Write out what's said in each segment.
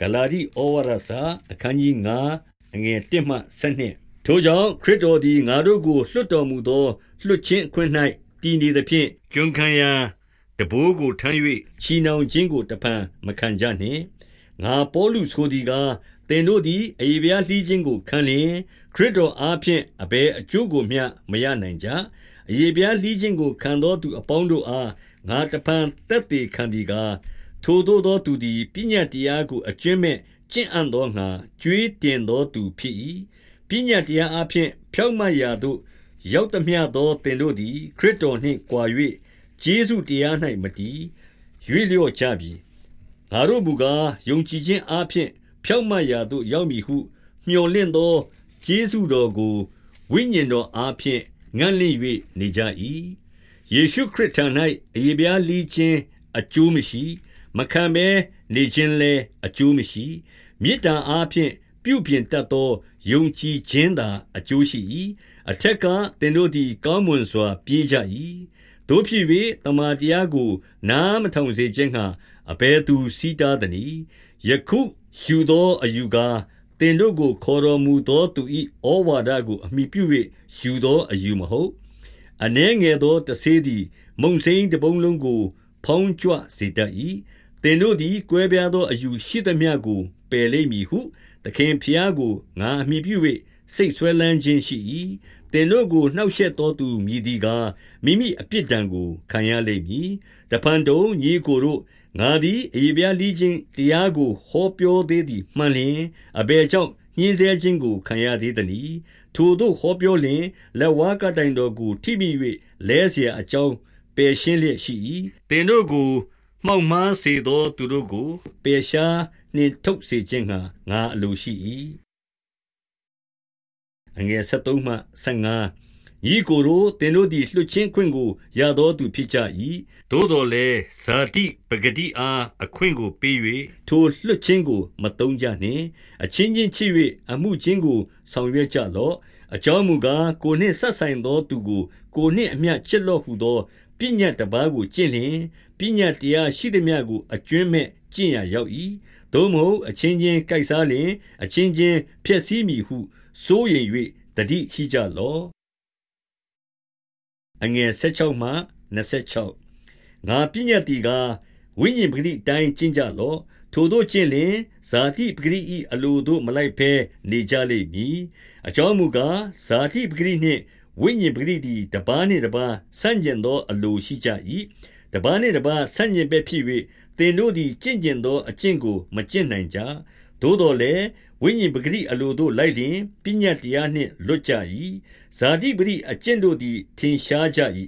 ဂလာတိဩဝါဒစာအခန်းကြီး9အငယ်1မှ7ထိုကြောင့်ခရစ်တော်သည်ငါတို့ကိုလွှတ်တော်မူသောလွှတ်ခြင်းအခွင့်၌တည်နေသဖြင့်ကျွန်ခံရာတဘိုးကိုထမ်း၍ချီနှောင်ခြင်းကိုတဖန်မခံကြနှင့်ငါပေါလုဆိုသည်ကားသင်တို့သည်အယေဗျာလှီးခြင်းကိုခံလျင်ခရစ်တော်အားဖြင့်အဘယ်အကျိုးကိုမျှမရနိုင်ကြအယေဗျာလှီးခြင်းကိုခံသောသူအပေါင်းတို့အားငါတဖန်တက်တည်ခံသည်ကား ထိုသို့သောသူသည်ပညတ်တရားကိုအကျွင့်မဲ့ကျင့်အံ့သောငါကြွေးတင်သောသူဖြစ်၏ပညတ်တရားအဖျင်ဖြောက်မတ်ရာသို့ရောက်သမျှသောသင်တို့သည်ခရစ်တော်နှင့်ကြွာ၍ဂျေဇုတရား၌မတည်ရွေ့လျော့ကြပြီငါတို့မူကားယုံကြည်ခြင်းအဖျင်ဖြောက်မတ်ရာသို့ရောက်မည်ဟုမျှော်လင့်သောဂျေဇုတော်ကိုဝိညာဉ်တော်အားဖြင့်ငန့်လင့်၍နေကြ၏ယေရှုခရစ်ထံ၌အယေပြားလီးခြင်းအကျိုးမရှိ မခံဘဲနေခြင်းလည်းအကျိုးမရှိမေတ္တာအားဖြင့်ပြုပြင်တတ်သောယုံကြည်ခြင်းသာအကျိုးရှိ၏အထက်ကသင်တို့သည်ကောင်းမွန်စွာပြေးကြ၏တို့ဖြစ်၍တမန်တရားကို နားမထောင်စေခြင်းဟာအဘယ်သူစီးတားသနည်းယခုယူသောအယူကားတင်တို့ကိုခေါ်တော်မူသောသူ၏ဩဝါဒကိုအမိပြု၍ယူသောအယူမဟုတ်အနှဲငယ်သောတဆေးသည် မုံစိန်တပုံးလုံးကိုဖောင်းကြွစေတတ်၏ သင်တို့သည်ကွဲပြားသောအယူရှိသမျှကိုပယ်လိမ့်မည်ဟုသခင်ဖျားကိုငါအမိပြု၍စိတ်ဆွဲလန်းခြင်းရှိ၏သင်တို့ကိုနှောက်ယှက်သောသူမြည်သည်ကားမိမိအပြစ်ဒဏ်ကိုခံရလိမ့်မည်တဖန်တုံညီကိုတို့ငါသည်အေပြားလီးခြင်းတရားကိုဟောပြောသေးသည်မှန်လျင်အဘယ်ကြောင့်ညှင်းဆဲခြင်းကိုခံရသေးသနည်းထိုတို့ဟောပြောလျင်လက်ဝါးကတိုင်တော်ကိုထိမိ၍လဲเสียအကြောင်းပယ်ရှင်းလျက်ရှိ၏တင်တို့ကို မှောက်မှားစေသောသူတို့ကိုပယ်ရှားနှင့်ထုတ်စေခြင်းငှာငါအလိုရှိ၏အငယ်73မှ75ဤကိုယ်တို့တင်တို့သည်လွှတ်ချင်းခွင့်ကိုရသောသူဖြစ်ကြ၏သို့တော်လည်းဇာတိပဂတိအားအခွင့်ကိုပေး၍ထိုလွှတ်ချင်းကိုမတုံးကြနှင့်အချင်းချင်းချစ်၍အမှုချင်းကိုဆောင်ရွက်ကြလော့အကြောင်းမူကားကိုနှင့်ဆက်ဆိုင်သောသူကိုကိုနှင့်အမျှချစ်လော့ဟုသော ပညတ်တပါးကိုကျင့်လျင်ပညတ်တရားရှိသည်များကိုအကျွမ်းမဲ့ကျင့်ရရောက်၏သို့မဟုတ်အချင်းချင်းကြိုက်စားလျင်အချင်းချင်းဖျက်ဆီးမိဟုစိုးရိမ်၍တတိရှိကြလော့အငယ်16မှ26ငါပညတ်တီကဝိညာဉ်ပဂတိတိုင်းကျင့်ကြလော့ထိုတို့ကျင့်လင်ဇာတိပဂရိဤအလိုတို့မလိုက်ဖဲနေကြလိမ့်မည်အကြောင်းမူကားဇာတိပဂရိနှင့် ဝိညာဉ်ပဂရိသည်တပားနှင့်တပားဆန့်ကျင်သောအလိုရှိကြ၏တပားနှင့်တပားဆန့်ကျင်ပဲဖြစ်၍သင်တို့သည်ကျင့်ကျင်သောအကျင့်ကိုမကျင့်နိုင်ကြသို့တော်လည်းဝိညာဉ်ပဂရိအလိုတို့လိုက်လျင်ပညာတရားနှင့်လွတ်ကြ၏ဇာတိပရိအကျင့်တို့သည်ထင်ရှားကြ၏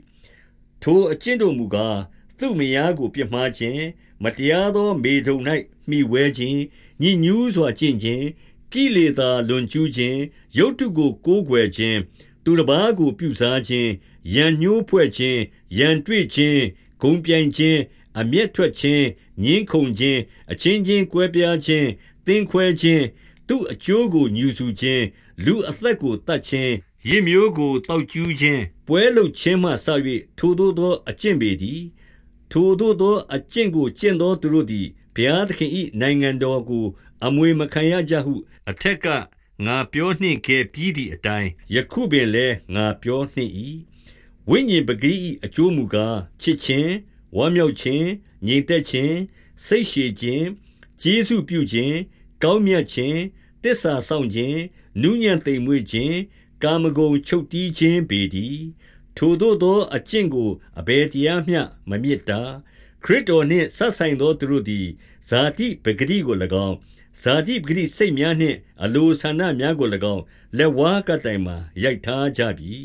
ထိုအကျင့်တို့မူကားသူ့မယားကိုပြမှားခြင်းမတရားသောမေထုံ၌မိဝဲခြင်းညဉ့်ညူးစွာကျင့်ခြင်းကိလေသာလွန်ကျူးခြင်းရုတ်တုကိုကိုးကွယ်ခြင်း သူတစ်ပါးကိုပြုစားခြင်းရန်ညှိုးဖွဲ့ခြင်းရန်တွေ့ခြင်းဂုံပြိုင်ခြင်း အမျက်ထွက်ခြင်းငင်းခုန်ခြင်း အချင်းချင်းကွဲပြားခြင်းသင်ခွဲခြင်း သူအကျိုးကိုညူဆူခြင်း လူအသက်ကိုတတ်ခြင်းရစ်မျိုးကိုတောက်ကျူးခြင်းပွဲလုခြင်းမှဆ၍ထိုသို့သောအကျင့်ပေသည်ထိုသို့သောအကျင့်ကိုကျင့်သောသူတို့သည်ဘုရားသခင်၏နိုင်ငံတော်ကို အမွေမခံရကြဟု အထက်က ငါပြောနှင့်ခဲ့ပြီးသည့်အတိုင်းယခုပင်လည်းငါပြောနှင့်၏ဝိညာဉ်ပဂိ၏အကျိုးမူကားချစ်ခြင်းဝမ်းမြောက်ခြင်းငြိမ်သက်ခြင်းစိတ်ရှည်ခြင်းကျေးဇူးပြုခြင်းကောင်းမြတ်ခြင်းတစ္ဆာဆောင်ခြင်းနူးညံ့သိမ်မွေ့ခြင်းကာမဂုဏ်ချုပ်တီးခြင်းပေသည်ထိုတို့သောအကျင့်ကိုအဘယ်တရားမျှမမြစ်တာ ခရစ်တော်နှင့်ဆက်ဆိုင်သောသူတို့သည်ဇာတိပဂတိကို၎င်းဇာတိပဂတိစိတ်များနှင့်အလိုဆန္ဒများကို၎င်းလက်ဝါးကတိုင်မှာရိုက်ထားကြပြီ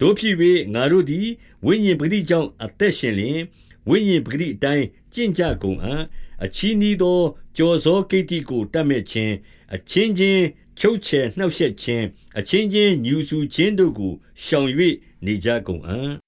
တို့ဖြစ်၍ငါတို့သည်ဝိညာဉ်ပဂတိကြောင့်အသက်ရှင်လျင်ဝိညာဉ်ပဂတိအတိုင်းကျင့်ကြကုန်အံ့အချီးနီးသောကြော်စောကိတ္တိကိုတတ်မဲ့ခြင်းအချင်းချင်းချုပ်ချယ်နှောက်ယှက်ခြင်းအချင်းချင်းညူဆူခြင်းတို့ကိုရှောင်၍နေကြကုန်အံ့